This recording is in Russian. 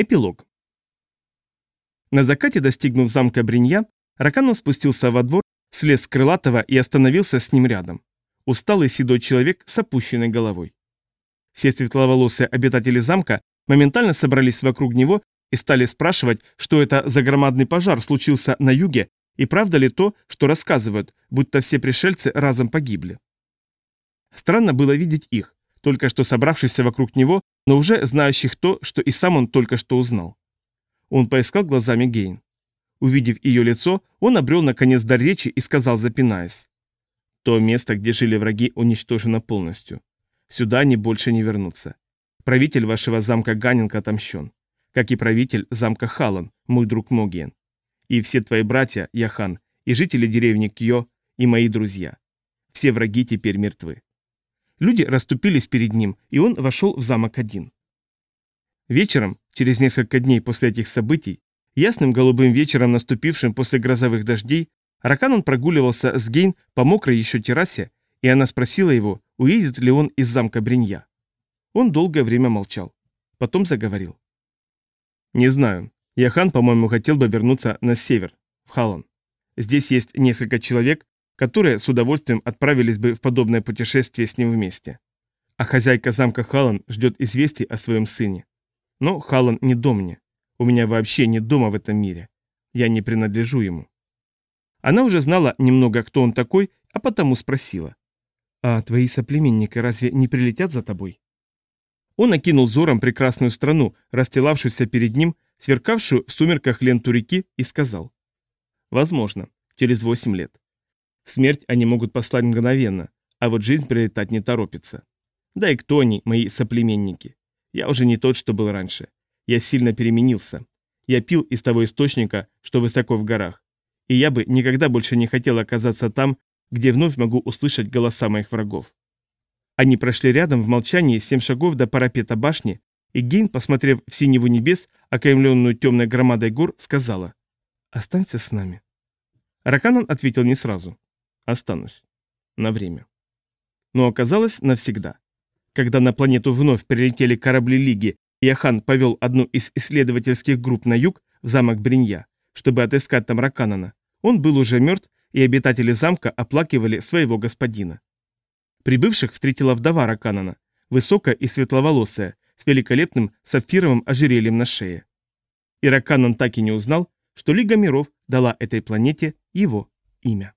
Эпилог. На закате, достигнув замка Бринья, Раканов спустился во двор, слез с крылатого и остановился с ним рядом. Усталый седой человек с опущенной головой. Все светловолосые обитатели замка моментально собрались вокруг него и стали спрашивать, что это за громадный пожар случился на юге и правда ли то, что рассказывают, будто все пришельцы разом погибли. Странно было видеть их, только что собравшихся вокруг него, но уже знающих то, что и сам он только что узнал. Он поискал глазами Гейн. Увидев ее лицо, он обрел наконец дар речи и сказал, запинаясь. «То место, где жили враги, уничтожено полностью. Сюда они больше не вернутся. Правитель вашего замка Ганнинг отомщен, как и правитель замка Халан, мой друг Могиен. И все твои братья, Яхан, и жители деревни Кьо, и мои друзья. Все враги теперь мертвы. Люди расступились перед ним, и он вошел в замок один. Вечером, через несколько дней после этих событий, ясным голубым вечером, наступившим после грозовых дождей, Раканон прогуливался с Гейн по мокрой еще террасе, и она спросила его, уедет ли он из замка Бринья. Он долгое время молчал. Потом заговорил. «Не знаю. Яхан, по-моему, хотел бы вернуться на север, в Халан. Здесь есть несколько человек, которые с удовольствием отправились бы в подобное путешествие с ним вместе. А хозяйка замка Халан ждет известий о своем сыне. Но Халан не дом мне. У меня вообще нет дома в этом мире. Я не принадлежу ему. Она уже знала немного, кто он такой, а потому спросила. «А твои соплеменники разве не прилетят за тобой?» Он окинул взором прекрасную страну, расстилавшуюся перед ним, сверкавшую в сумерках ленту реки, и сказал. «Возможно, через восемь лет. Смерть они могут послать мгновенно, а вот жизнь прилетать не торопится. Да и кто они, мои соплеменники? Я уже не тот, что был раньше. Я сильно переменился. Я пил из того источника, что высоко в горах. И я бы никогда больше не хотел оказаться там, где вновь могу услышать голоса моих врагов. Они прошли рядом в молчании семь шагов до парапета башни, и Гейн, посмотрев в синеву небес, окаймленную темной громадой гор, сказала «Останься с нами». Раканан ответил не сразу. Останусь. На время. Но оказалось навсегда. Когда на планету вновь прилетели корабли Лиги, и Ахан повел одну из исследовательских групп на юг, в замок Бринья, чтобы отыскать там Раканана, он был уже мертв, и обитатели замка оплакивали своего господина. Прибывших встретила вдова Раканана, высокая и светловолосая, с великолепным сапфировым ожерельем на шее. И Раканан так и не узнал, что Лига миров дала этой планете его имя.